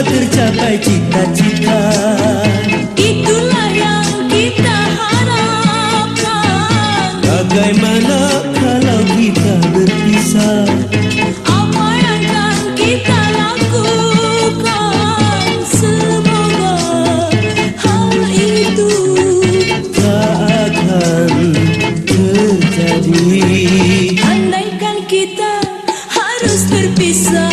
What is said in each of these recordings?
tercapai cita-cita. Itulah yang kita harapkan. Bagaimana kalau kita berpisah? Apa yang akan kita lakukan Semoga hal itu Tak akan terjadi. Andaikan kita harus berpisah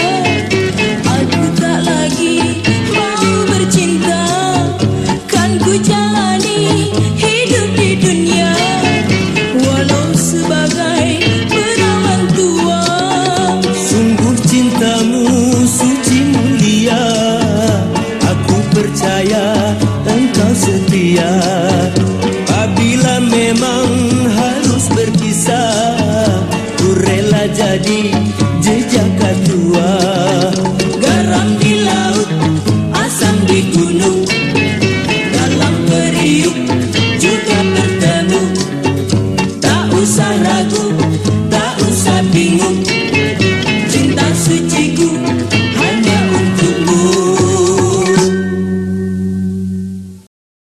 memang harus berpisah Ku rela jadi jejak katua Garam di laut, asam di gunung. Dalam periuk juga bertemu Tak usah ragu, tak usah bingung.